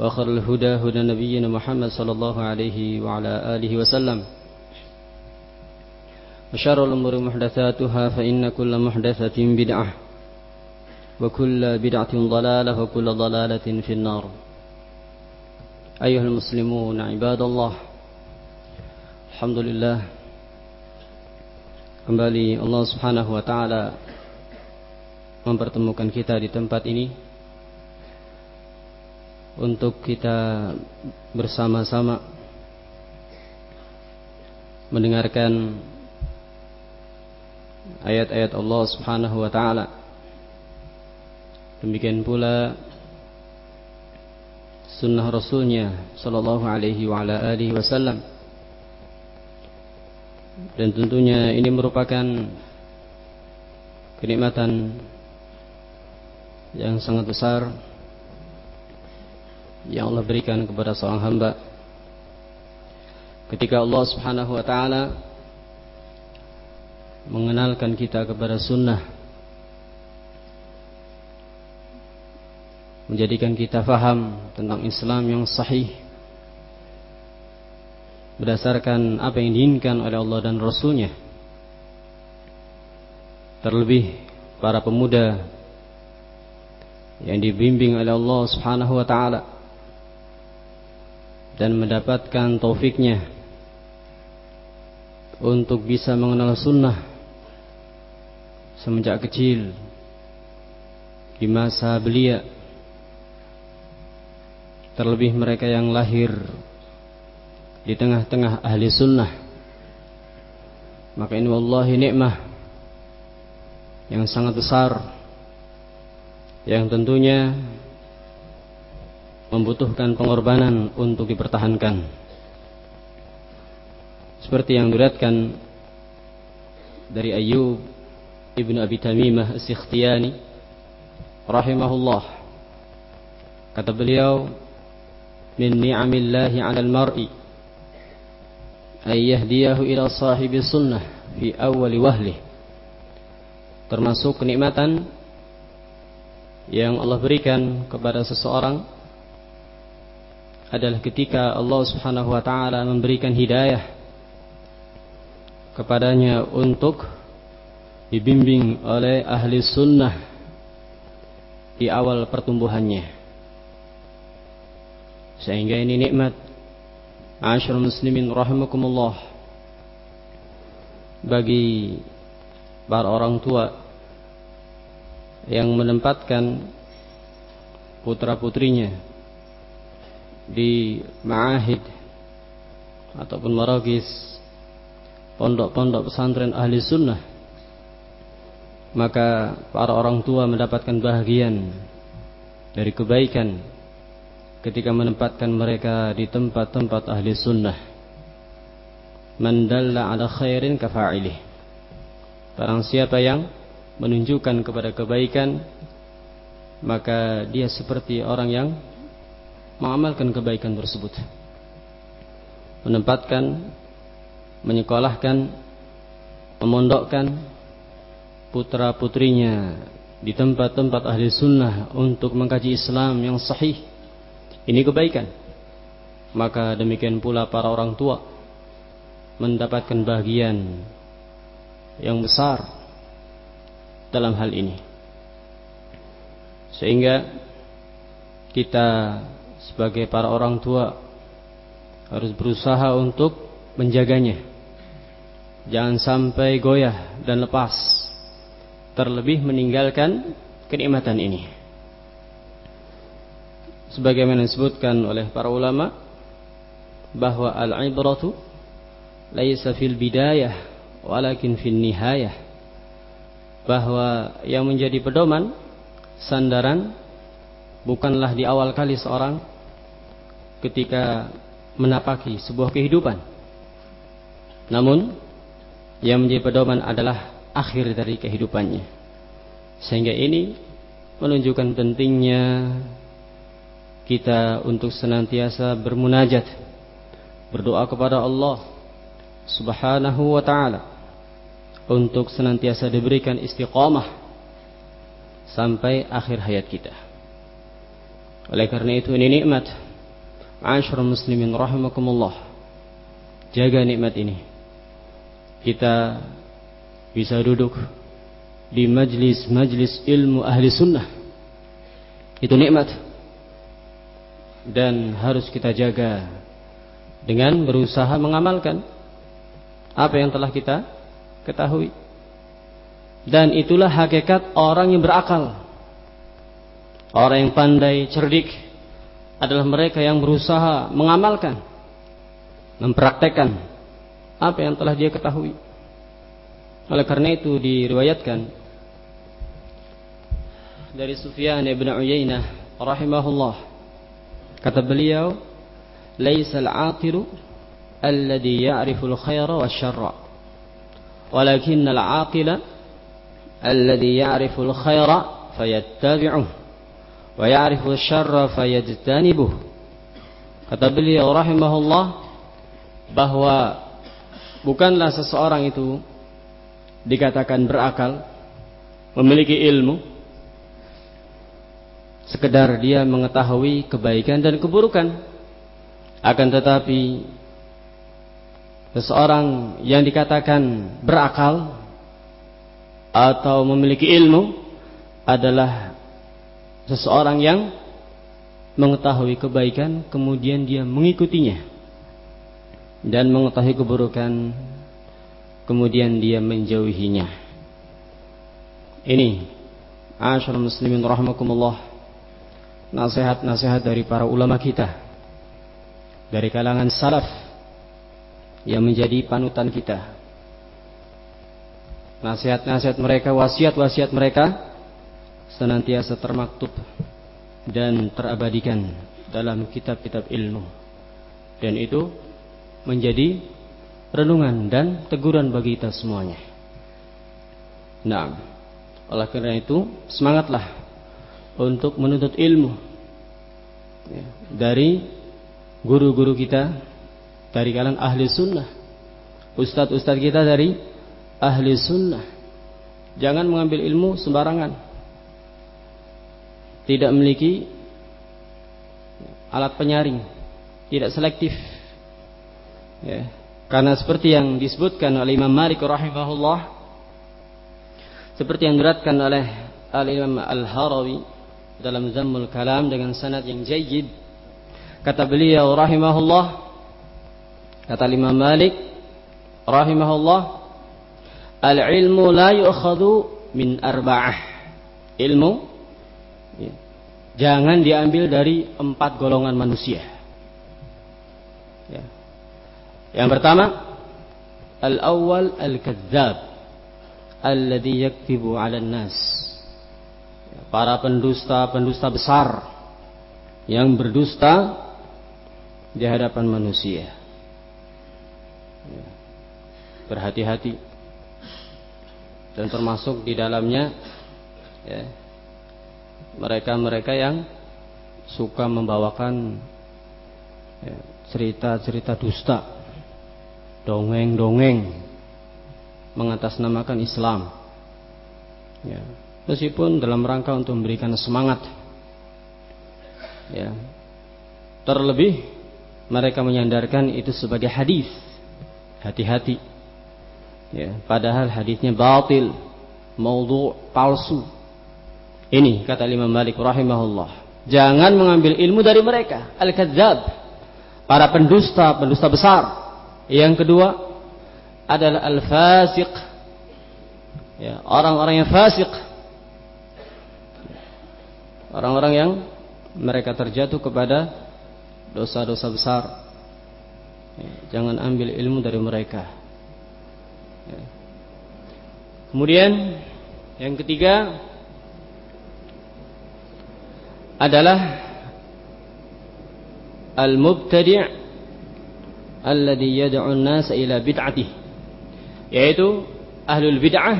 وآخر الهدى هدى نبينا محمد صلى الله عليه وعلى آله وسلم وشر الأمور محدثاتها فإن كل محدثة بدعة وكل بدعة ضلالة وكل ضلالة في النار أيها المسلمون عباد الله Alhamdulillah Kembali Allah subhanahu wa ta'ala Mempertemukan kita di tempat ini untuk kita bersama-sama Mendengarkan Ayat-ayat Allah subhanahu wa ta'ala. Demikian pula Sunnah Rasulnya Sallallahu alaihi wa ala alihi wasallam. Dan tentunya ini merupakan kenikmatan yang sangat besar yang Allah berikan kepada seorang hamba ketika Allah Subhanahu wa taala mengenalkan kita kepada sunnah menjadikan kita faham tentang Islam yang sahih berdasarkan apa yang diinginkan oleh Allah dan Rasulnya. Terlebih para pemuda yang dibimbing oleh Allah Subhanahu wa taala dan mendapatkan taufiknya untuk bisa mengenal sunnah semenjak kecil di masa belia. Terlebih mereka yang lahir di tengah-tengah ahli sunnah. Maka ini wallahi nikmah yang sangat besar. Yang tentunya membutuhkan pengorbanan untuk dipertahankan. Seperti yang diriatkan dari Ayyub ibnu Abi Tamimah As-Sikhtiyani rahimahullah. Kata beliau min ni'amillahi 'alal mar'i ayyahdiyahu ila sahibi sunnah fi awali wahli termasuk kenikmatan yang Allah berikan kepada seseorang adalah ketika Allah Subhanahu wa taala memberikan hidayah kepadanya untuk dibimbing oleh ahli sunnah di awal pertumbuhannya. Sehingga ini nikmat. Asyur muslimin rahimakumullah. Bagi para orang tua Yang menempatkan Putra-putrinya Di ma'ahid Ataupun maragis Pondok-pondok pesantren ahli sunnah Maka para orang tua mendapatkan bahagian Dari kebaikan ketika menempatkan mereka di tempat-tempat ahli sunnah. Man dalla ala khairin kafa'ilih barang siapa yang menunjukkan kepada kebaikan maka dia seperti orang yang mengamalkan kebaikan tersebut menempatkan, menyekolahkan, memondokkan putra putrinya di tempat-tempat ahli sunnah untuk mengkaji Islam yang sahih. Ini kebaikan. Maka demikian pula para orang tua mendapatkan bagian yang besar dalam hal ini. Sehingga kita sebagai para orang tua harus berusaha untuk menjaganya. Jangan sampai goyah dan lepas. Terlebih meninggalkan kenikmatan ini. Sebagaimana disebutkan oleh para ulama bahwa al-ibratu laisa fil bidayah walakin fil nihayah. Bahwa yang menjadi pedoman sandaran bukanlah di awal kali seorang ketika menapaki sebuah kehidupan. Namun yang menjadi pedoman adalah akhir dari kehidupannya. Sehingga ini menunjukkan pentingnya kita untuk senantiasa bermunajat, berdoa kepada Allah Subhanahu wa taala untuk senantiasa diberikan istiqamah sampai akhir hayat kita. Oleh karena itu ini nikmat. Asyur muslimin rahimakumullah. Jaga nikmat ini. Kita bisa duduk di majlis-majlis ilmu ahli sunnah. Itu nikmat. Dan harus kita jaga dengan berusaha mengamalkan apa yang telah kita ketahui. Dan itulah hakikat orang yang berakal. Orang yang pandai, cerdik adalah mereka yang berusaha mengamalkan, mempraktekkan apa yang telah dia ketahui. Oleh karena itu diriwayatkan dari Sufyan bin Uyainah rahimahullah kata beliau laisa al-aqiru alladhi ya'rifu al-khaira wasyarra walakin al-aqila alladhi ya'rifu al-khaira fayattabi'uhu wa ya'rifu syarra fayajtanibuh. Kata beliau rahimahullah bahwa bukanlah seseorang itu dikatakan berakal, memiliki ilmu sekedar dia mengetahui kebaikan dan keburukan. Akan tetapi seseorang yang dikatakan berakal atau memiliki ilmu adalah seseorang yang mengetahui kebaikan kemudian dia mengikutinya. Dan mengetahui keburukan kemudian dia menjauhinya. Ini asyar muslimin rahimakumullah nasihat-nasihat dari para ulama kita. Dari kalangan salaf yang menjadi panutan kita. Nasihat-nasihat mereka wasiat-wasiat mereka senantiasa termaktub dan terabadikan dalam kitab-kitab ilmu. Dan itu menjadi renungan dan teguran bagi kita semuanya. Nah, oleh karena itu semangatlah untuk menuntut ilmu ya, dari guru-guru kita dari kalangan ahli sunnah, ustadz-ustadz kita dari ahli sunnah. Jangan mengambil ilmu sembarangan tidak memiliki alat penyaring, tidak selektif. Ya. Karena seperti yang disebutkan oleh Imam Malik rahimahullah seperti yang diratkan oleh Al-Imam Al-Harawi dalam Zammul Kalam dengan sanad yang jayyid kata beliau rahimahullah kata Imam Malik rahimahullah al-ilmu la yu'khadhu min arba'ah ilmu Ya. Jangan diambil dari empat golongan manusia. Ya. Yang pertama, al-awwal al-kadzdzab alladhi yaktibu 'ala nas. Ya, para pendusta-pendusta besar yang berdusta di hadapan manusia. Berhati-hati dan termasuk di dalamnya ya, mereka-mereka yang suka membawakan ya, cerita-cerita dusta, dongeng-dongeng mengatasnamakan Islam. Ya, meskipun dalam rangka untuk memberikan semangat. Ya. Terlebih mereka menyandarkan itu sebagai hadis. Hati-hati. Ya, padahal hadisnya batil, maudhu, palsu. Ini kata Imam Malik rahimahullah. Jangan mengambil ilmu dari mereka, al-kadzdzab. Para pendusta, pendusta besar. Yang kedua adalah al-fasiq. Ya, orang-orang yang fasik. Orang-orang yang mereka terjatuh kepada dosa-dosa besar. Ya, jangan ambil ilmu dari mereka. Ya. Kemudian yang ketiga adalah al-mubtadi' alladhi yad'u an-nas ila bid'atih yaitu ahlul bid'ah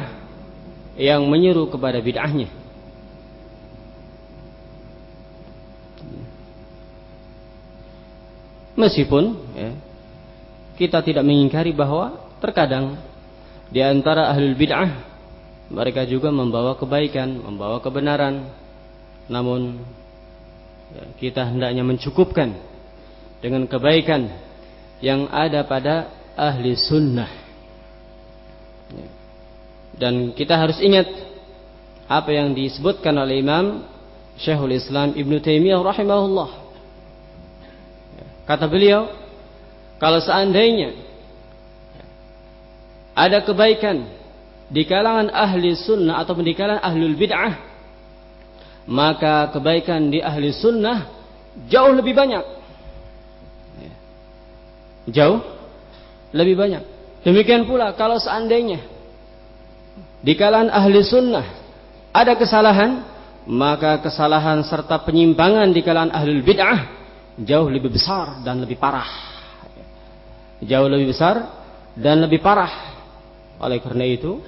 yang menyeru kepada bid'ahnya meskipun ya, kita tidak mengingkari bahwa terkadang di antara ahlul bid'ah mereka juga membawa kebaikan, membawa kebenaran. Namun kita hendaknya mencukupkan dengan kebaikan yang ada pada ahli sunnah. Ya. Dan kita harus ingat apa yang disebutkan oleh Imam Syekhul Islam Ibn Taimiyah rahimahullah. Ya. Kata beliau, kalau seandainya ada kebaikan di kalangan ahli sunnah atau di kalangan ahlul bid'ah maka kebaikan di ahli sunnah jauh lebih banyak. Jauh lebih banyak. Demikian pula kalau seandainya di kalangan ahli sunnah ada kesalahan maka kesalahan serta penyimpangan di kalangan ahlul bid'ah jauh lebih besar dan lebih parah. Jauh lebih besar dan lebih parah. Oleh karena itu,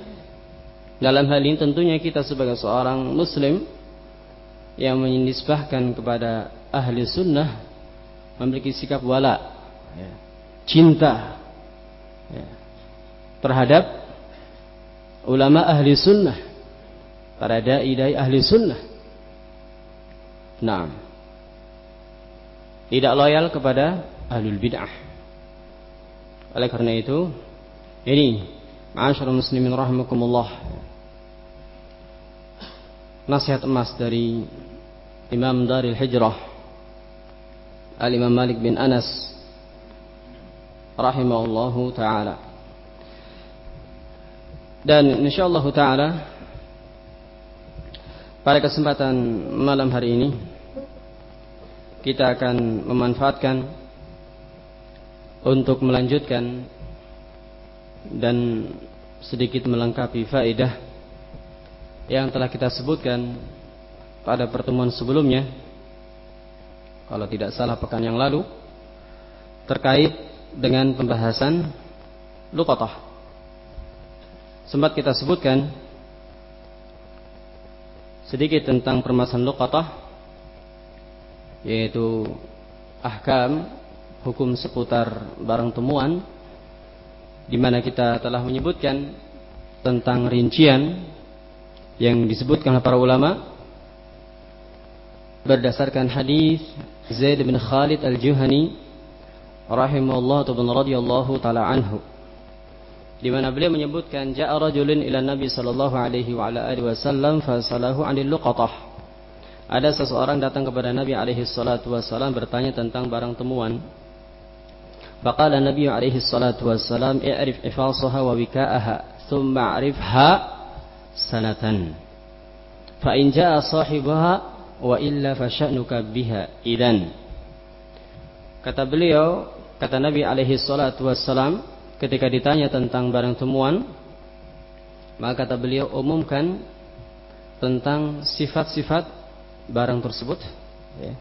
dalam hal ini tentunya kita sebagai seorang muslim yang menisbahkan kepada ahli sunnah memiliki sikap wala, ya, cinta ya, terhadap ulama ahli sunnah, para dai-dai ahli sunnah. Nah, tidak loyal kepada ahlul bid'ah. Oleh karena itu, ini Ma'asyarul muslimin rahimakumullah Nasihat emas dari Imam Daril Hijrah Al-Imam Malik bin Anas Rahimahullahu ta'ala. Dan insyaAllah ta'ala Pada kesempatan malam hari ini Kita akan memanfaatkan Untuk melanjutkan dan sedikit melengkapi faedah yang telah kita sebutkan pada pertemuan sebelumnya kalau tidak salah pekan yang lalu terkait dengan pembahasan luqatah sempat kita sebutkan sedikit tentang permasalahan luqatah yaitu ahkam hukum seputar barang temuan di mana kita telah menyebutkan tentang rincian yang disebutkan para ulama berdasarkan hadis Zaid bin Khalid Al-Juhani rahimahullah ataupun radhiyallahu taala anhu di mana beliau menyebutkan ja'a rajulun ila Nabi sallallahu alaihi wa ala alihi wasallam fasalahu 'anil luqatah. Ada seseorang datang kepada Nabi alaihi salatu wasallam bertanya tentang barang temuan. Faqala Nabi alaihi salatu wasallam i'rif ifasaha wa wika'aha thumma 'rifha sanatan. Fa in jaa sahibaha wa illa fasya'nuka biha. Idan. Kata beliau kata Nabi alaihi salatu wassalam ketika ditanya tentang barang temuan maka kata beliau umumkan tentang sifat-sifat barang tersebut. Ya.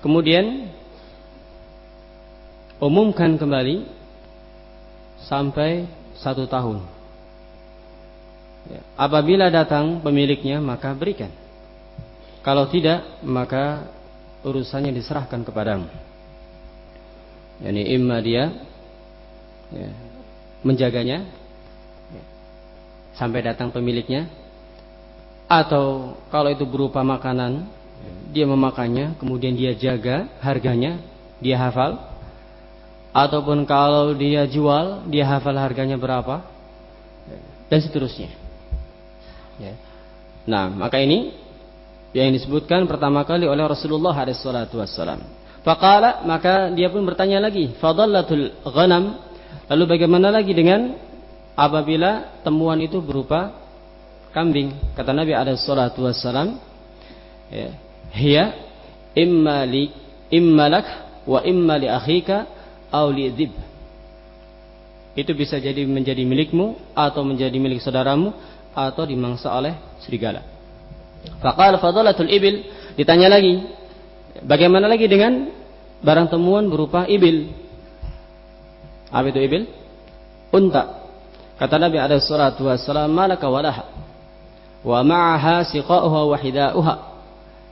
Kemudian umumkan kembali sampai satu tahun. Ya. Apabila datang pemiliknya maka berikan. Kalau tidak maka urusannya diserahkan kepadamu. Yani imma dia ya, menjaganya ya, sampai datang pemiliknya atau kalau itu berupa makanan dia memakannya kemudian dia jaga harganya dia hafal ataupun kalau dia jual dia hafal harganya berapa dan seterusnya ya. nah maka ini yang disebutkan pertama kali oleh Rasulullah SAW. Faqala maka dia pun bertanya lagi, fadallatul ghanam. Lalu bagaimana lagi dengan apabila temuan itu berupa kambing? Kata Nabi SAW, ya, hiya imma li imma lak wa imma li akhika aw li dhib. Itu bisa jadi menjadi milikmu atau menjadi milik saudaramu atau dimangsa oleh serigala. Faqala fadalatul ibil. Ditanya lagi. Bagaimana lagi dengan barang temuan berupa ibil? Apa itu ibil? Unta. Kata Nabi ada salatu wassalam malaka walaha. Wa ma'aha siqa'uha wa hida'uha.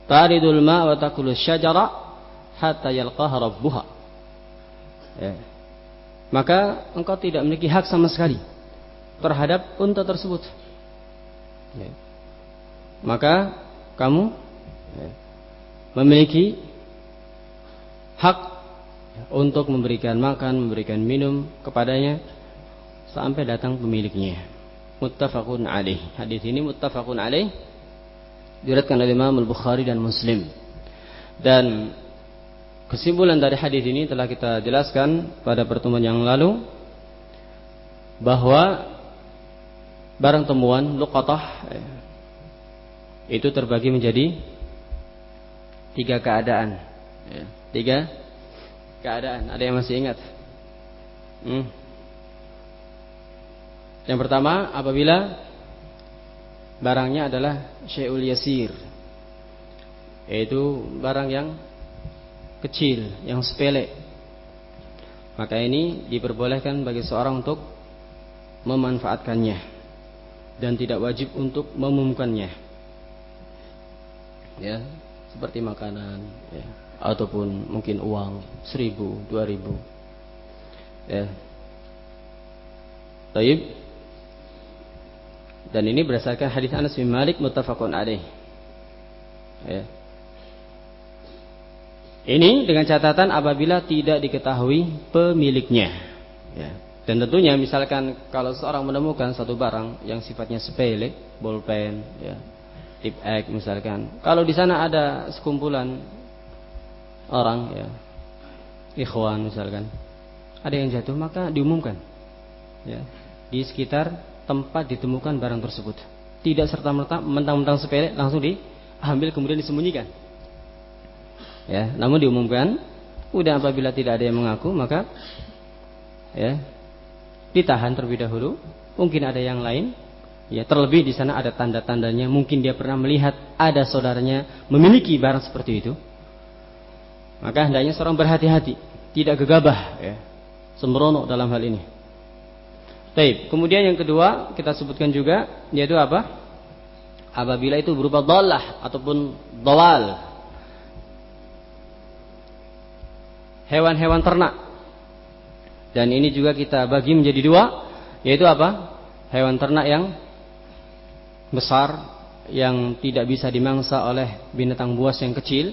Taridul ma' wa takulu syajara hatta yalqaha rabbuha. Ya. Maka engkau tidak memiliki hak sama sekali terhadap unta tersebut. Ya maka kamu memiliki hak untuk memberikan makan, memberikan minum kepadanya sampai datang pemiliknya. Muttafaqun alaih. Hadis ini muttafaqun alaih diriwayatkan oleh Imam Al-Bukhari dan Muslim. Dan kesimpulan dari hadis ini telah kita jelaskan pada pertemuan yang lalu bahwa barang temuan luqatah itu terbagi menjadi tiga keadaan. Ya, tiga keadaan. Ada yang masih ingat? Hmm. Yang pertama, apabila barangnya adalah syai'ul yasir, yaitu barang yang kecil, yang sepele. Maka ini diperbolehkan bagi seorang untuk memanfaatkannya dan tidak wajib untuk mengumumkannya ya seperti makanan ya ataupun mungkin uang seribu dua ribu ya. Taib. Dan ini berdasarkan hadis Anas bin Malik muttafaqun alaih ya. Ini dengan catatan apabila tidak diketahui pemiliknya ya. Dan tentunya misalkan kalau seorang menemukan satu barang yang sifatnya sepele bolpen ya tip X misalkan. Kalau di sana ada sekumpulan orang ya, ikhwan misalkan, ada yang jatuh maka diumumkan ya di sekitar tempat ditemukan barang tersebut. Tidak serta merta mentang-mentang sepele langsung diambil kemudian disembunyikan. Ya, namun diumumkan, udah apabila tidak ada yang mengaku maka ya ditahan terlebih dahulu. Mungkin ada yang lain Ya, terlebih di sana ada tanda-tandanya, mungkin dia pernah melihat ada saudaranya memiliki barang seperti itu. Maka hendaknya seorang berhati-hati, tidak gegabah ya, sembrono dalam hal ini. Baik, kemudian yang kedua kita sebutkan juga yaitu apa? Apabila itu berupa dolah ataupun dawal. Hewan-hewan ternak. Dan ini juga kita bagi menjadi dua, yaitu apa? Hewan ternak yang besar yang tidak bisa dimangsa oleh binatang buas yang kecil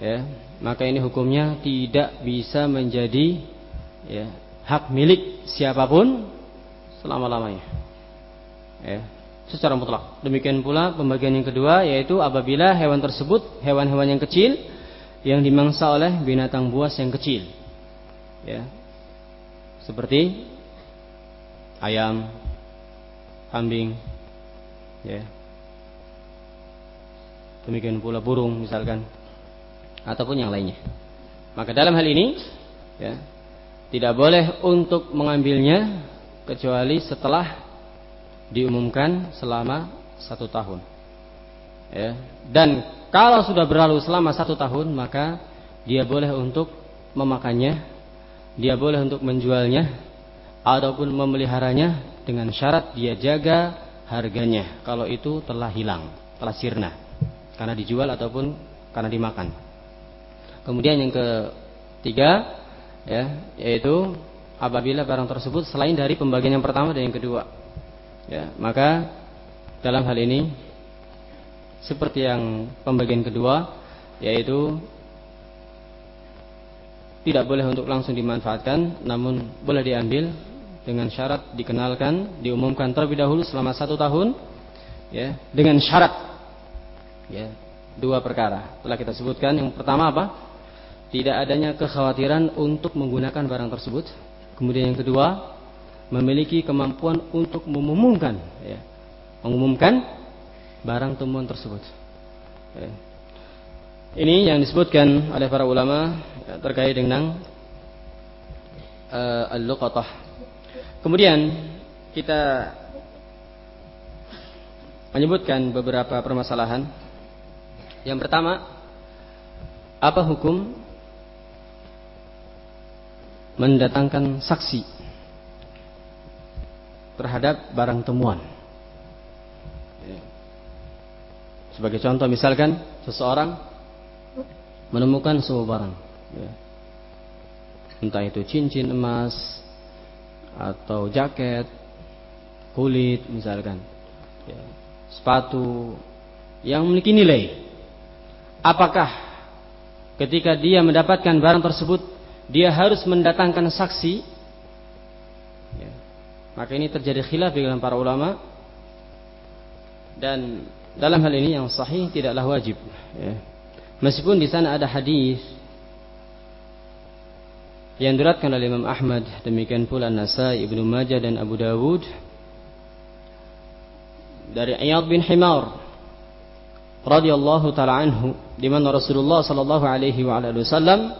ya maka ini hukumnya tidak bisa menjadi ya, hak milik siapa pun selama-lamanya ya secara mutlak. Demikian pula pembagian yang kedua yaitu apabila hewan tersebut hewan-hewan yang kecil yang dimangsa oleh binatang buas yang kecil ya seperti ayam kambing ya. Demikian pula burung misalkan. Ataupun yang lainnya. Maka dalam hal ini ya tidak boleh untuk mengambilnya kecuali setelah diumumkan selama satu tahun. Ya. Dan kalau sudah berlalu selama satu tahun maka dia boleh untuk memakannya dia boleh untuk menjualnya ataupun memeliharanya dengan syarat dia jaga harganya kalau itu telah hilang, telah sirna karena dijual ataupun karena dimakan. Kemudian yang ketiga, ya yaitu apabila barang tersebut selain dari pembagian yang pertama dan yang kedua ya maka dalam hal ini seperti yang pembagian kedua yaitu tidak boleh untuk langsung dimanfaatkan namun boleh diambil dengan syarat dikenalkan diumumkan terlebih dahulu selama satu tahun ya dengan syarat ya dua perkara telah kita sebutkan. Yang pertama apa? Tidak adanya kekhawatiran untuk menggunakan barang tersebut. Kemudian yang kedua memiliki kemampuan untuk mengumumkan ya mengumumkan barang temuan tersebut. Ya. ini yang disebutkan oleh para ulama ya, terkait dengan uh, al-luqatah Kemudian kita menyebutkan beberapa permasalahan. Yang pertama, apa hukum mendatangkan saksi terhadap barang temuan? Sebagai contoh misalkan seseorang menemukan sebuah barang, entah itu cincin emas, atau jaket kulit misalkan. Ya, sepatu yang memiliki nilai. Apakah ketika dia mendapatkan barang tersebut dia harus mendatangkan saksi? Ya, maka ini terjadi khilaf di dalam para ulama. Dan dalam hal ini yang sahih tidaklah wajib. Ya. meskipun di sana ada hadis yang diratkan oleh Imam Ahmad demikian pula Nasai Ibnu Majah dan Abu Dawud. Dari Iyad bin Himar radhiyallahu taala anhu di mana Rasulullah sallallahu alaihi wasallam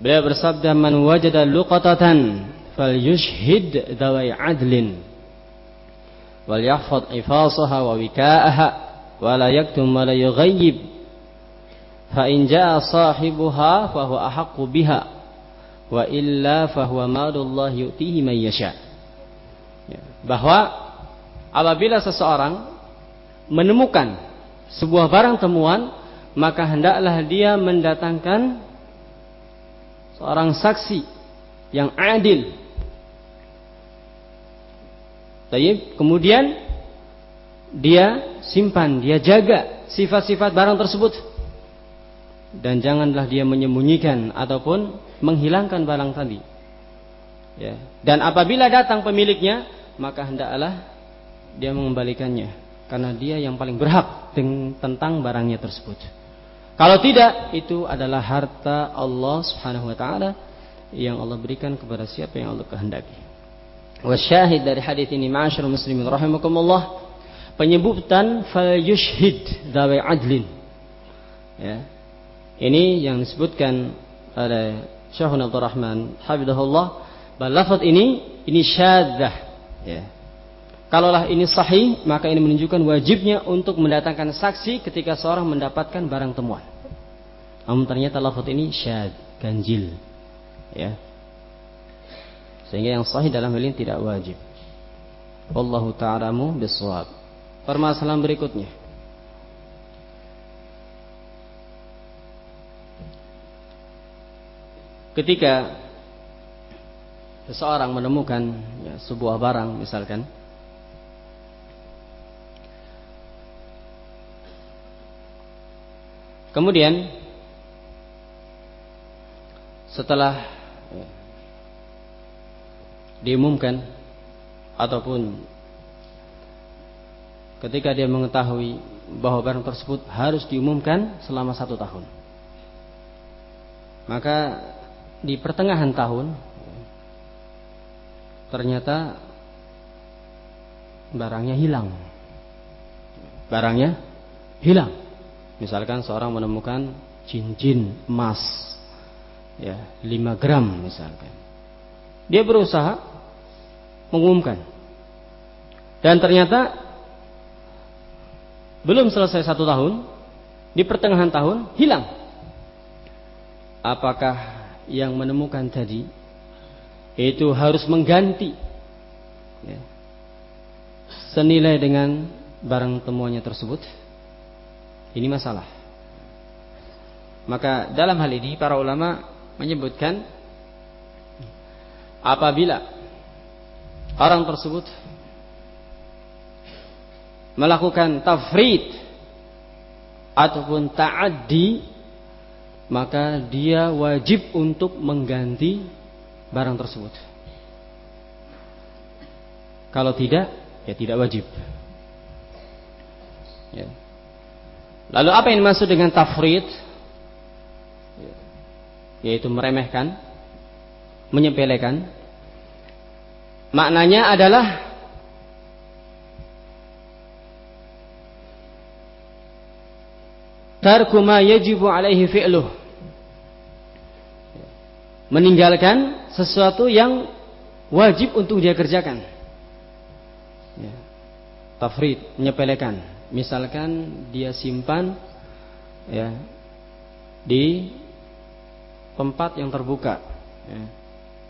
beliau bersabda man wajada luqatatan falyushhid dawai adlin wal yahfaz ifasaha wa wika'aha wa la yaktum wa la yughayyib. Fa in jaa sahibuha fa huwa ahaqqu biha wa illa fahuwa malullah yu'tihi man yasha. Ya. Bahwa apabila seseorang menemukan sebuah barang temuan, maka hendaklah dia mendatangkan seorang saksi yang adil. Kemudian dia simpan, dia jaga sifat-sifat barang tersebut. Dan janganlah dia menyembunyikan ataupun menghilangkan barang tadi. Ya. Dan apabila datang pemiliknya, maka hendaklah dia mengembalikannya karena dia yang paling berhak tentang barangnya tersebut. Kalau tidak, itu adalah harta Allah Subhanahu wa taala yang Allah berikan kepada siapa yang Allah kehendaki. Wasyahid dari hadis ini ma'asyiral muslimin rahimakumullah penyebutan fal yushhid adlin. Ya. Ini yang disebutkan oleh Syekhun Abdul Rahman Habibullah bahwa ini ini syadzah ya. Kalaulah ini sahih maka ini menunjukkan wajibnya untuk mendatangkan saksi ketika seorang mendapatkan barang temuan. Namun ternyata lafaz ini syad, ganjil. Ya. Sehingga yang sahih dalam hal ini tidak wajib. Wallahu ta'alamu bisawab. Permasalahan berikutnya. Ketika seseorang menemukan ya, sebuah barang misalkan kemudian setelah ya, diumumkan ataupun ketika dia mengetahui bahwa barang tersebut harus diumumkan selama satu tahun maka di pertengahan tahun ternyata barangnya hilang. Barangnya hilang. Misalkan seorang menemukan cincin emas ya 5 gram misalkan. Dia berusaha mengumumkan. Dan ternyata belum selesai satu tahun, di pertengahan tahun hilang. Apakah yang menemukan tadi itu harus mengganti ya, senilai dengan barang temuannya tersebut. Ini masalah. Maka dalam hal ini para ulama menyebutkan apabila orang tersebut melakukan tafrid ataupun ta'addi maka dia wajib untuk mengganti barang tersebut. Kalau tidak, ya tidak wajib. Ya. Lalu apa yang dimaksud dengan tafrid? Ya. Yaitu meremehkan, menyepelekan. Maknanya adalah tarku ma yajibu alaihi fi'luh. Meninggalkan sesuatu yang wajib untuk dia kerjakan. Ya. Tafrid, menyepelekan. Misalkan dia simpan ya di tempat yang terbuka ya,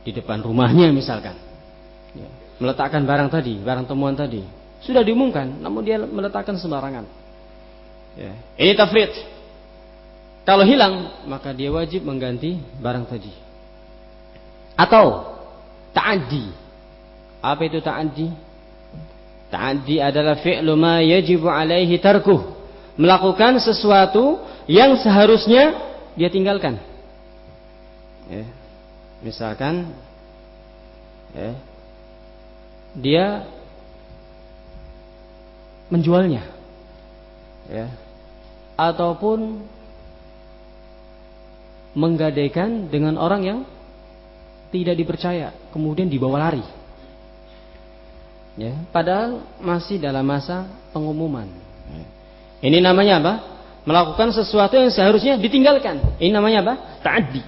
di depan rumahnya misalkan ya, meletakkan barang tadi barang temuan tadi sudah diumumkan namun dia meletakkan sembarangan Ya. Ini tafrid. Kalau hilang, maka dia wajib mengganti barang tadi. Atau ta'addi. Apa itu ta'addi? Ta'addi adalah fi'lu ma yajibu alaihi tarkuh. Melakukan sesuatu yang seharusnya dia tinggalkan. Ya. Misalkan ya, dia menjualnya. Ya, ataupun menggadaikan dengan orang yang tidak dipercaya, kemudian dibawa lari. Ya, padahal masih dalam masa pengumuman. Ini namanya apa? Melakukan sesuatu yang seharusnya ditinggalkan. Ini namanya apa? Ta'addi.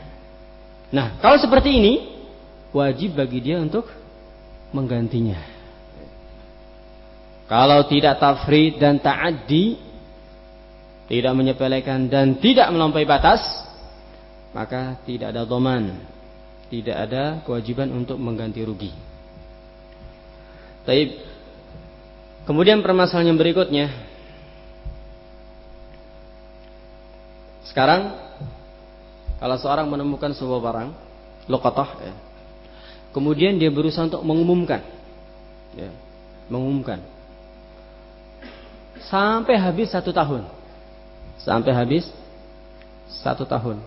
Nah, kalau seperti ini, wajib bagi dia untuk menggantinya. Kalau tidak tafrid dan ta'addi, tidak menyepelekan dan tidak melampaui batas, maka tidak ada doman, tidak ada kewajiban untuk mengganti rugi. Taib. Kemudian permasalahan yang berikutnya. Sekarang kalau seorang menemukan sebuah barang, lokatoh, ya, kemudian dia berusaha untuk mengumumkan, ya, mengumumkan sampai habis satu tahun sampai habis satu tahun.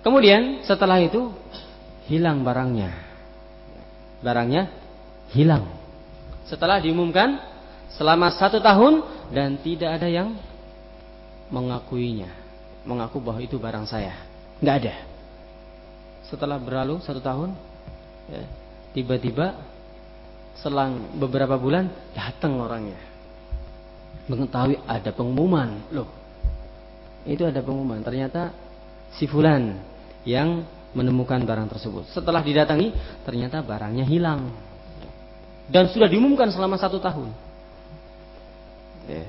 Kemudian setelah itu hilang barangnya. Barangnya hilang. Setelah diumumkan selama satu tahun dan tidak ada yang mengakuinya, mengaku bahwa itu barang saya. Nggak ada. Setelah berlalu satu tahun, ya, tiba-tiba selang beberapa bulan datang orangnya mengetahui ada pengumuman. Loh itu ada pengumuman. Ternyata si fulan yang menemukan barang tersebut. Setelah didatangi ternyata barangnya hilang. Dan sudah diumumkan selama satu tahun. Ya.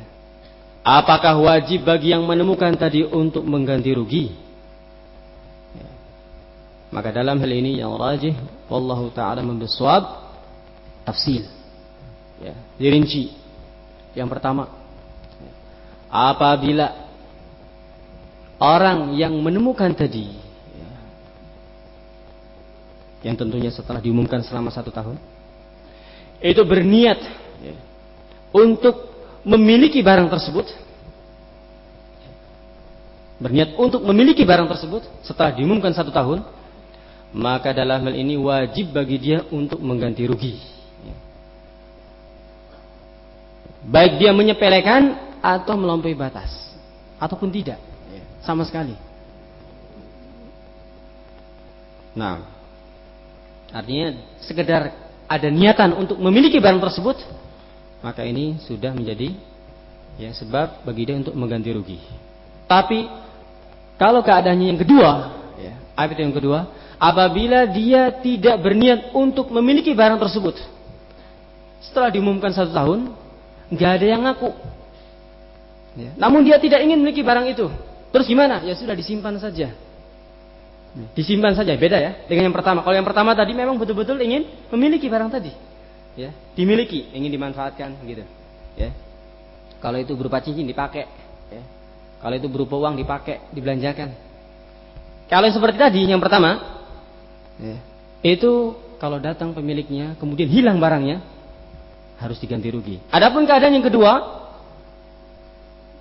apakah wajib bagi yang menemukan tadi untuk mengganti rugi? Ya. maka dalam hal ini yang rajih wallahu taala membeswab tafsil. Ya dirinci. Yang pertama apabila orang yang menemukan tadi ya, yang tentunya setelah diumumkan selama satu tahun itu berniat ya, untuk memiliki barang tersebut berniat untuk memiliki barang tersebut setelah diumumkan satu tahun maka dalam hal ini wajib bagi dia untuk mengganti rugi ya. baik dia menyepelekan atau melampaui batas ataupun tidak ya, sama sekali. Nah, artinya sekedar ada niatan untuk memiliki barang tersebut, maka ini sudah menjadi ya sebab bagi dia untuk mengganti rugi. Tapi kalau keadaannya yang kedua, ya, apa itu yang kedua? Apabila dia tidak berniat untuk memiliki barang tersebut, setelah diumumkan satu tahun, nggak ada yang ngaku, Ya. Namun dia tidak ingin memiliki barang itu. Terus gimana? Ya sudah disimpan saja. Disimpan saja, beda ya dengan yang pertama. Kalau yang pertama tadi memang betul-betul ingin memiliki barang tadi. Ya, dimiliki, ingin dimanfaatkan gitu. Ya. Kalau itu berupa cincin dipakai, ya. Kalau itu berupa uang dipakai, dibelanjakan. Kalau yang seperti tadi yang pertama, Ya. Itu kalau datang pemiliknya kemudian hilang barangnya harus diganti rugi. Adapun keadaan yang kedua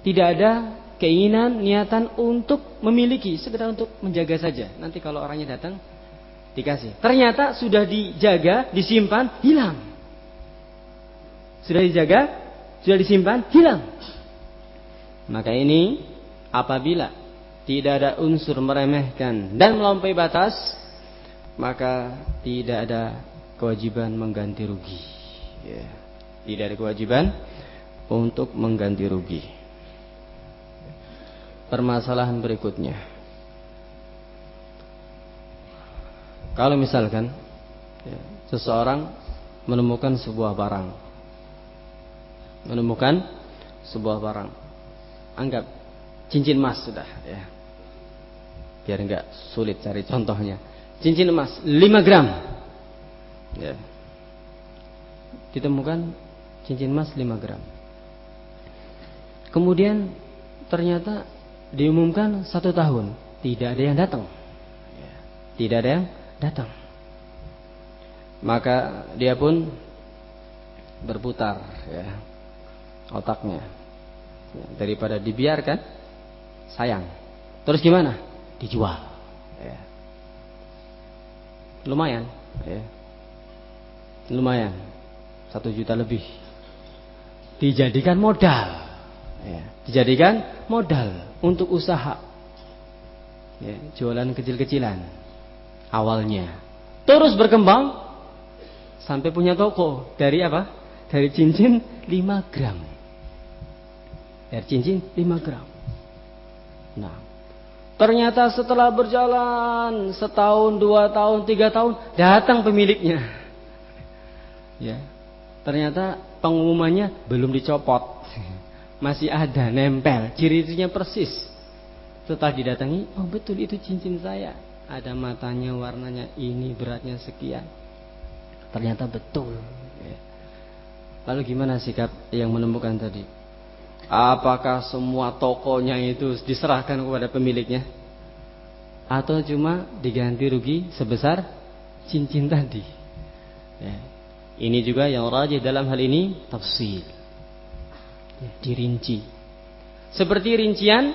tidak ada keinginan, niatan untuk memiliki, sekedar untuk menjaga saja. Nanti kalau orangnya datang dikasih. Ternyata sudah dijaga, disimpan, hilang. Sudah dijaga, sudah disimpan, hilang. Maka ini apabila tidak ada unsur meremehkan dan melampaui batas, maka tidak ada kewajiban mengganti rugi. Ya. Tidak ada kewajiban untuk mengganti rugi. Permasalahan berikutnya. Kalau misalkan ya, seseorang menemukan sebuah barang, menemukan sebuah barang, anggap cincin emas sudah, ya, biar enggak sulit cari contohnya. Cincin emas 5 gram. Ya. ditemukan cincin emas 5 gram. Kemudian ternyata diumumkan satu tahun. Tidak ada yang datang. Ya. tidak ada yang datang. Maka dia pun berputar ya otaknya. Ya, daripada dibiarkan sayang. Terus gimana? Dijual. Ya. Lumayan ya. lumayan. Satu juta lebih. Dijadikan modal ya. dijadikan modal untuk usaha. Ya. jualan kecil-kecilan. Awalnya. Terus berkembang sampai punya toko. Dari apa? Dari cincin 5 gram. Dari cincin 5 gram. Nah Ternyata setelah berjalan setahun, dua tahun, tiga tahun, datang pemiliknya. Ya, ternyata pengumumannya belum dicopot, masih ada nempel, ciri-cirinya persis. Setelah didatangi, oh betul itu cincin saya, ada matanya, warnanya ini, beratnya sekian. Ternyata betul. Ya. Lalu gimana sikap yang menemukan tadi? Apakah semua tokonya itu diserahkan kepada pemiliknya? Atau cuma diganti rugi sebesar cincin tadi? Ya. Ini juga yang rajih dalam hal ini tafsir. Ya, dirinci. Seperti rincian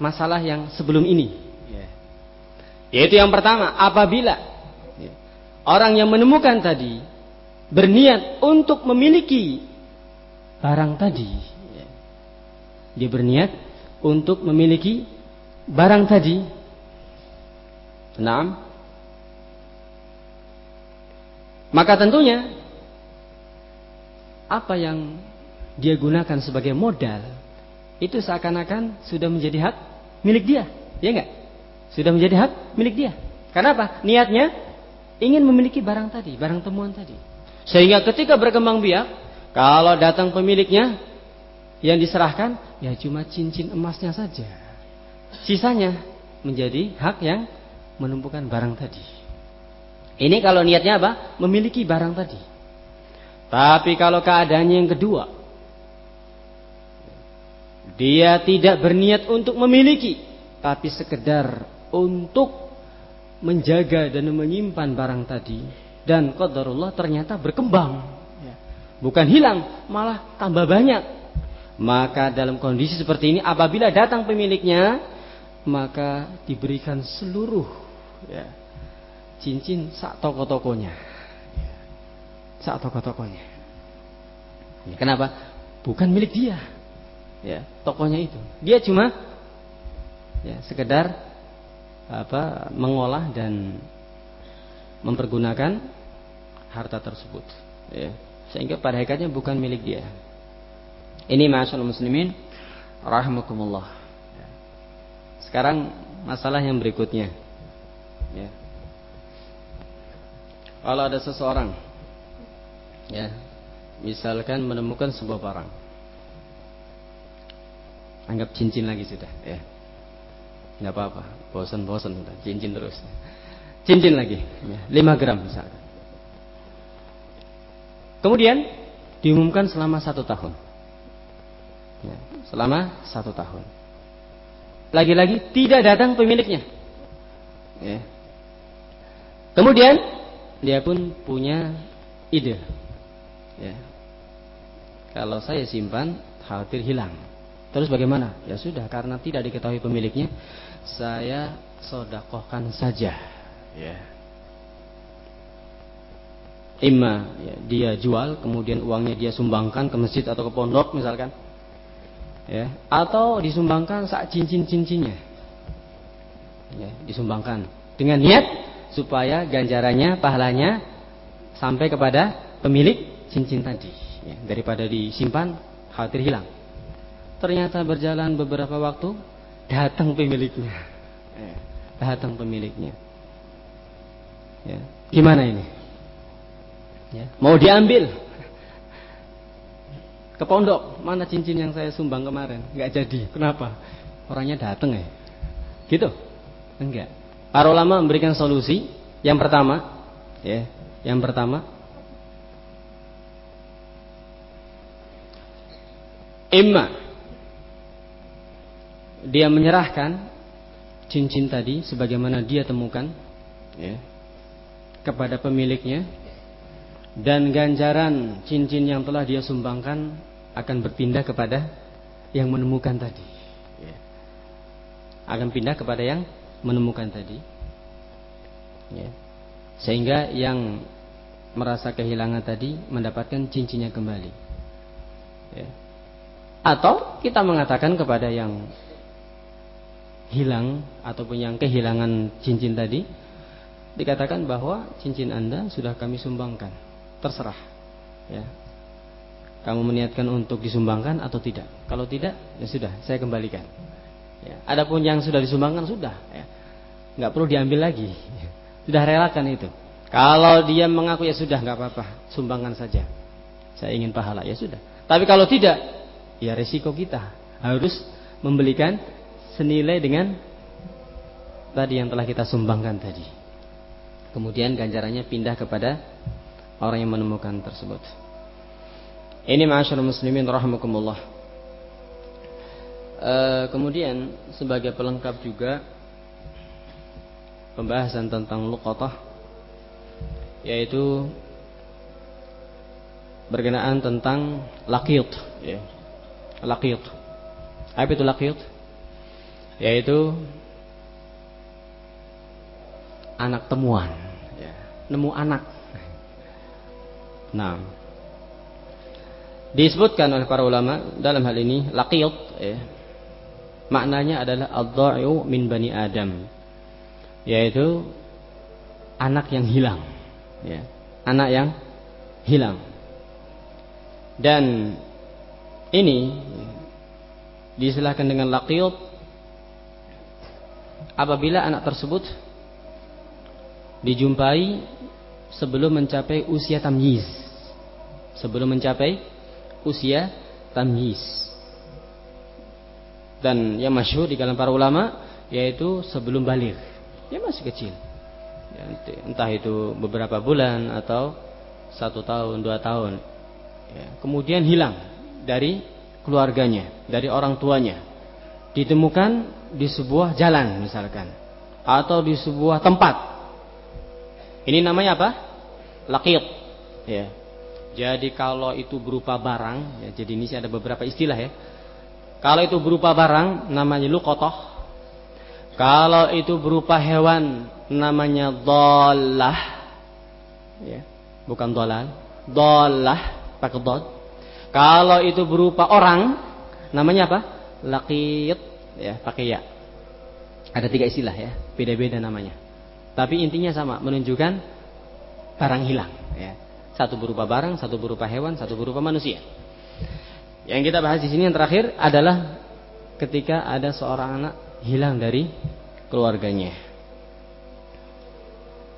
masalah yang sebelum ini. Ya. Yaitu yang pertama, apabila ya, orang yang menemukan tadi berniat untuk memiliki barang tadi dia berniat untuk memiliki barang tadi. Enam. Maka tentunya apa yang dia gunakan sebagai modal itu seakan-akan sudah menjadi hak milik dia, ya enggak? Sudah menjadi hak milik dia. Kenapa? Niatnya ingin memiliki barang tadi, barang temuan tadi. Sehingga ketika berkembang biak, kalau datang pemiliknya yang diserahkan ya cuma cincin emasnya saja. Sisanya menjadi hak yang menumpukan barang tadi. Ini kalau niatnya apa? Memiliki barang tadi. Tapi kalau keadaannya yang kedua, dia tidak berniat untuk memiliki, tapi sekedar untuk menjaga dan menyimpan barang tadi. Dan qadarullah ternyata berkembang. Ya. Bukan hilang, malah tambah banyak maka dalam kondisi seperti ini apabila datang pemiliknya maka diberikan seluruh ya, cincin sak toko-tokonya. Sak toko-tokonya. Ya, kenapa? Bukan milik dia. Ya, tokonya itu. Dia cuma ya sekedar apa mengolah dan mempergunakan harta tersebut. Ya, sehingga pada hakikatnya bukan milik dia. Ini masalah muslimin rahimakumullah. Sekarang masalah yang berikutnya. Ya. Kalau ada seseorang ya, misalkan menemukan sebuah barang. Anggap cincin lagi sudah, ya. Enggak apa-apa, bosan-bosan sudah, cincin terus. Cincin lagi, ya, 5 gram misalkan. Kemudian diumumkan selama satu tahun ya, selama satu tahun. Lagi-lagi tidak datang pemiliknya. Ya. Kemudian dia pun punya ide. Ya. Kalau saya simpan, khawatir hilang. Terus bagaimana? Ya sudah, karena tidak diketahui pemiliknya, saya sodakohkan saja. Ya. Ima ya, dia jual, kemudian uangnya dia sumbangkan ke masjid atau ke pondok misalkan. Ya. Atau disumbangkan saat cincin-cincinnya. Ya, disumbangkan. Dengan niat supaya ganjarannya, pahalanya sampai kepada pemilik cincin tadi. Ya, daripada disimpan, khawatir hilang. Ternyata berjalan beberapa waktu, datang pemiliknya. Ya, datang pemiliknya. Ya, gimana ini? Ya, mau diambil? Ke pondok. Mana cincin yang saya sumbang kemarin? Nggak jadi. Kenapa? Orangnya datang ya? Gitu? Enggak. Para ulama memberikan solusi. Yang pertama ya. Yang pertama Imma dia menyerahkan cincin tadi sebagaimana dia temukan ya, kepada pemiliknya dan ganjaran cincin yang telah dia sumbangkan akan berpindah kepada yang menemukan tadi. Ya. Akan pindah kepada yang menemukan tadi. Ya. Sehingga yang merasa kehilangan tadi mendapatkan cincinnya kembali. Ya. Atau kita mengatakan kepada yang hilang ataupun yang kehilangan cincin tadi dikatakan bahwa cincin Anda sudah kami sumbangkan. Terserah. Ya. Kamu meniatkan untuk disumbangkan atau tidak? Kalau tidak, ya sudah, saya kembalikan. Ya. Adapun yang sudah disumbangkan sudah, ya. nggak perlu diambil lagi. Sudah relakan itu. Kalau dia mengaku ya sudah nggak apa-apa, sumbangkan saja. Saya ingin pahala ya sudah. Tapi kalau tidak, ya resiko kita harus membelikan senilai dengan tadi yang telah kita sumbangkan tadi. Kemudian ganjarannya pindah kepada orang yang menemukan tersebut. Ini ma'asyar muslimin rahimakumullah. E, kemudian sebagai pelengkap juga pembahasan tentang luqatah yaitu berkenaan tentang laqit ya laqit. Apa itu laqit? Yaitu anak temuan, ya. nemu anak. Nah, disebutkan oleh para ulama dalam hal ini laqit, ya, maknanya adalah ad-dha'i'u min bani Adam, yaitu anak yang hilang, ya, anak yang hilang. Dan ini disilahkan dengan laqiyut apabila anak tersebut dijumpai sebelum mencapai usia tamyiz. Sebelum mencapai usia tamyiz. Dan yang masyhur di kalangan para ulama yaitu sebelum balik. Dia masih kecil. Ya, entah itu beberapa bulan atau satu tahun dua tahun. Ya, kemudian hilang dari keluarganya, dari orang tuanya. Ditemukan di sebuah jalan misalkan atau di sebuah tempat. Ini namanya apa? Laqit. Ya. Jadi kalau itu berupa barang, ya, jadi ini ada beberapa istilah ya. Kalau itu berupa barang namanya luqatah. Kalau itu berupa hewan namanya dolah. Ya, bukan dolal. Dolah pakai dod. Kalau itu berupa orang, namanya apa? Laqit, ya, pakai ya. Ada tiga istilah ya, beda-beda namanya. Tapi intinya sama, menunjukkan barang hilang, ya. Satu berupa barang, satu berupa hewan, satu berupa manusia. Yang kita bahas di sini yang terakhir adalah ketika ada seorang anak hilang dari keluarganya.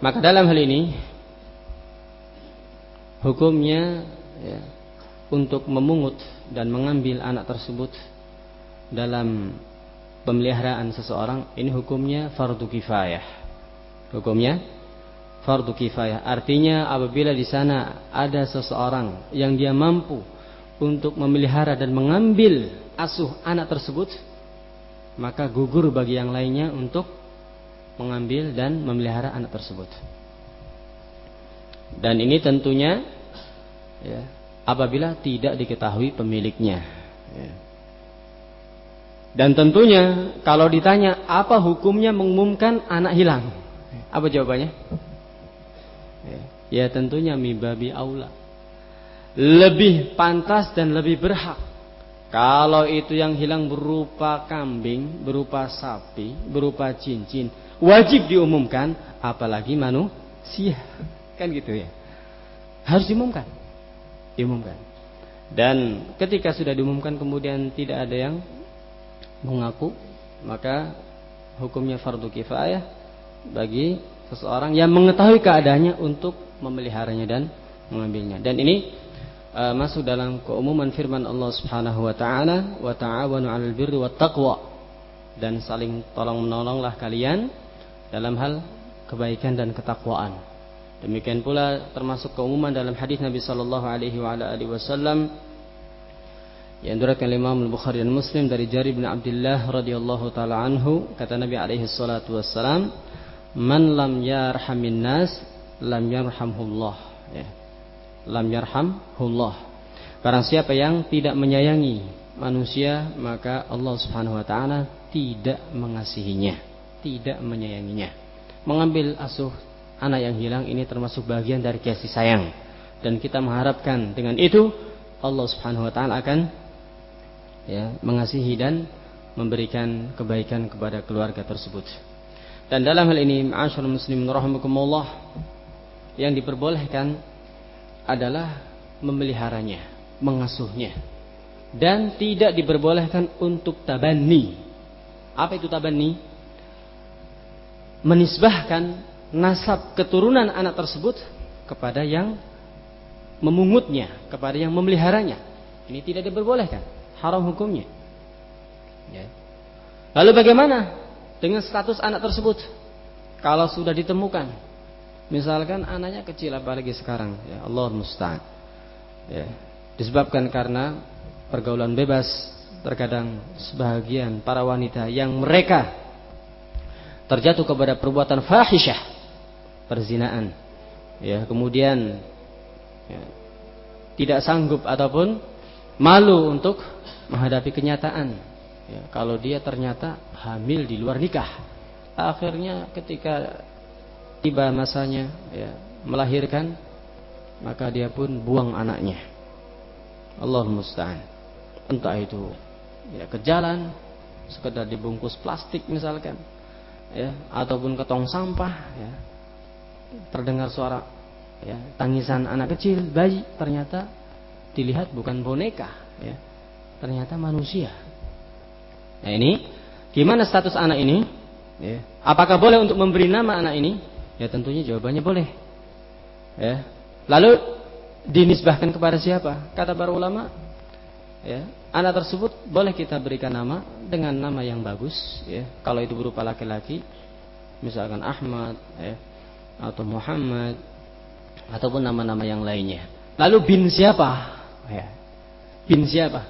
Maka dalam hal ini hukumnya ya, untuk memungut dan mengambil anak tersebut dalam pemeliharaan seseorang ini hukumnya fardu kifayah. Hukumnya fardu kifayah. Artinya apabila di sana ada seseorang yang dia mampu untuk memelihara dan mengambil asuh anak tersebut, maka gugur bagi yang lainnya untuk mengambil dan memelihara anak tersebut. Dan ini tentunya ya, apabila tidak diketahui pemiliknya. Ya. Dan tentunya kalau ditanya apa hukumnya mengumumkan anak hilang? Apa jawabannya? Ya, ya tentunya mibabi aula. Lebih pantas dan lebih berhak. Kalau itu yang hilang berupa kambing, berupa sapi, berupa cincin, wajib diumumkan, apalagi manusia. Kan gitu ya. Harus diumumkan. Diumumkan. Dan ketika sudah diumumkan kemudian tidak ada yang mengaku, maka hukumnya fardu kifayah bagi seseorang yang mengetahui keadaannya untuk memeliharanya dan mengambilnya. Dan ini uh, masuk dalam keumuman firman Allah Subhanahu wa taala, "Wa ta'awanu 'alal birri wat taqwa." Dan saling tolong menolonglah kalian dalam hal kebaikan dan ketakwaan. Demikian pula termasuk keumuman dalam hadis Nabi sallallahu alaihi wasallam yang diriwayatkan Imam Bukhari dan Muslim dari Jari bin Abdullah radhiyallahu taala anhu kata Nabi alaihi salatu wassalam man lam yarhamin nas lam yarhamhullah. Ya. lam yarhamhullah. Barang siapa yang tidak menyayangi manusia maka Allah Subhanahu wa taala tidak mengasihinya tidak menyayanginya. Mengambil asuh anak yang hilang ini termasuk bagian dari kasih sayang. Dan kita mengharapkan dengan itu Allah Subhanahu wa taala akan ya, mengasihi dan memberikan kebaikan kepada keluarga tersebut. Dan dalam hal ini, ma'asyarul muslimin rahimakumullah, yang diperbolehkan adalah memeliharanya, mengasuhnya. Dan tidak diperbolehkan untuk tabani. Apa itu tabani? Menisbahkan nasab keturunan anak tersebut kepada yang memungutnya, kepada yang memeliharanya. Ini tidak diperbolehkan haram hukumnya. Ya. Lalu bagaimana dengan status anak tersebut? Kalau sudah ditemukan, misalkan anaknya kecil apalagi sekarang, ya Allah musta'an. Ya. Disebabkan karena pergaulan bebas terkadang sebagian para wanita yang mereka terjatuh kepada perbuatan fahisyah, perzinaan. Ya, kemudian ya, tidak sanggup ataupun malu untuk menghadapi kenyataan. Ya, kalau dia ternyata hamil di luar nikah, akhirnya ketika tiba masanya ya, melahirkan, maka dia pun buang anaknya. Allah musta'an. Entah itu ya ke jalan, sekedar dibungkus plastik misalkan, ya, ataupun ke tong sampah, ya, terdengar suara ya, tangisan anak kecil, bayi, ternyata dilihat bukan boneka, ya, ternyata manusia. Nah ini gimana status anak ini? Ya. Apakah boleh untuk memberi nama anak ini? Ya tentunya jawabannya boleh. Ya. Lalu dinisbahkan kepada siapa? Kata para ulama, ya, anak tersebut boleh kita berikan nama dengan nama yang bagus, ya. Kalau itu berupa laki-laki, misalkan Ahmad, ya, atau Muhammad, ataupun nama-nama yang lainnya. Lalu bin siapa? Ya. Bin siapa?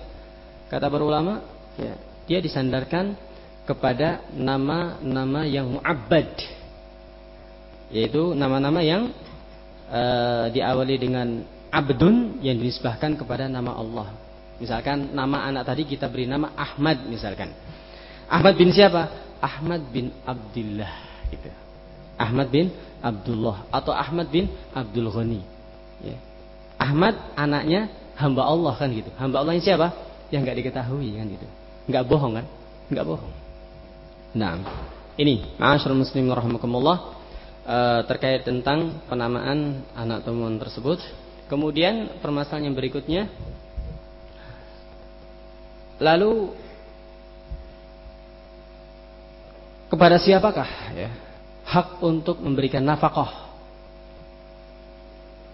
Kata para ulama, ya, dia disandarkan kepada nama-nama yang mu'abbad. Yaitu nama-nama yang uh, diawali dengan abdun yang dinisbahkan kepada nama Allah. Misalkan nama anak tadi kita beri nama Ahmad misalkan. Ahmad bin siapa? Ahmad bin Abdullah gitu. Ahmad bin Abdullah atau Ahmad bin Abdul Ghani. Ya. Ahmad anaknya hamba Allah kan gitu. Hamba Allah ini siapa? yang nggak diketahui kan itu nggak bohong kan? Nggak bohong. Nah ini. Ma'asyar muslim rahmatullah e, terkait tentang penamaan anak temuan tersebut. Kemudian permasalahan yang berikutnya. Lalu kepada siapakah ya hak untuk memberikan nafkah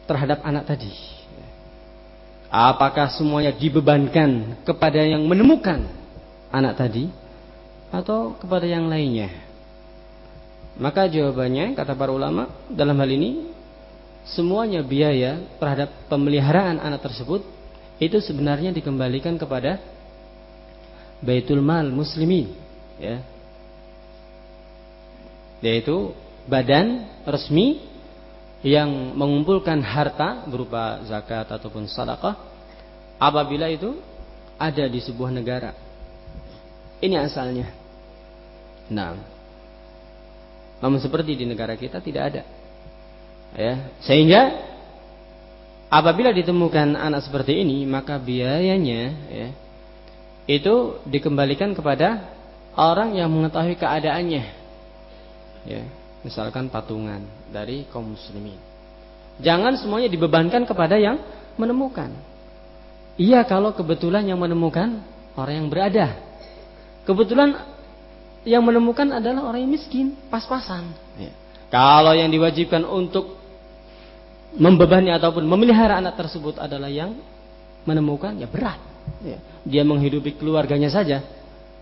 terhadap anak tadi Apakah semuanya dibebankan kepada yang menemukan anak tadi atau kepada yang lainnya? Maka jawabannya kata para ulama dalam hal ini semuanya biaya terhadap pemeliharaan anak tersebut itu sebenarnya dikembalikan kepada Baitul Mal Muslimin ya. Yaitu badan resmi yang mengumpulkan harta berupa zakat ataupun sedekah apabila itu ada di sebuah negara. Ini asalnya. Nah, namun seperti di negara kita tidak ada. Ya, sehingga apabila ditemukan anak seperti ini, maka biayanya ya, itu dikembalikan kepada orang yang mengetahui keadaannya. Ya, misalkan patungan dari kaum muslimin. Jangan semuanya dibebankan kepada yang menemukan. Iya kalau kebetulan yang menemukan orang yang berada. Kebetulan yang menemukan adalah orang yang miskin, pas-pasan. Ya. Kalau yang diwajibkan untuk membebani ataupun memelihara anak tersebut adalah yang menemukan, ya berat. Ya. Dia menghidupi keluarganya saja,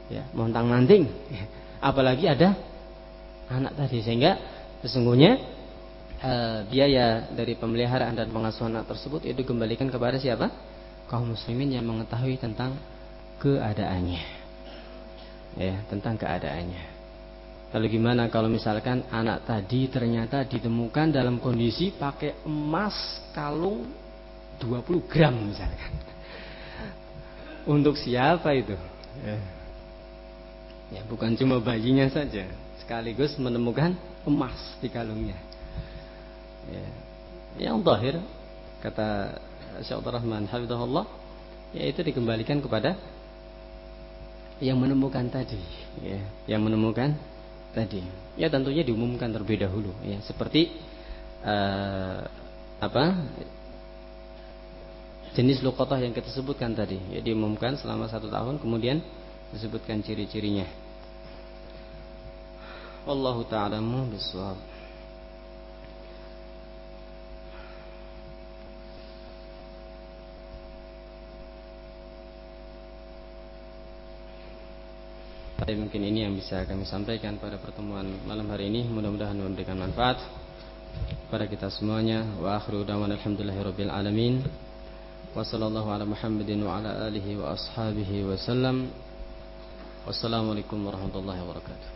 ya montang manting. Ya. Apalagi ada anak tadi sehingga sesungguhnya e, biaya dari pemeliharaan dan pengasuhan anak tersebut itu dikembalikan kepada siapa kaum muslimin yang mengetahui tentang keadaannya ya tentang keadaannya Lalu gimana kalau misalkan anak tadi ternyata ditemukan dalam kondisi pakai emas kalung 20 gram misalkan. Untuk siapa itu? Ya. ya bukan cuma bayinya saja sekaligus menemukan emas di kalungnya. Ya. Yang terakhir kata Syekh Rahman Hafizahullah yaitu dikembalikan kepada yang menemukan tadi, ya, yang menemukan tadi. Ya tentunya diumumkan terlebih dahulu, ya seperti uh, apa jenis luqatah yang kita sebutkan tadi, ya diumumkan selama satu tahun, kemudian disebutkan ciri-cirinya. Wallahu ta'ala bisawab. Tapi mungkin ini yang bisa kami sampaikan pada pertemuan malam hari ini. Mudah-mudahan memberikan manfaat pada kita semuanya. Wa akhiru da'wana alhamdulillahirabbil alamin. Wa sallallahu ala Muhammadin wa ala alihi wa ashabihi wa sallam. Wassalamualaikum warahmatullahi wabarakatuh.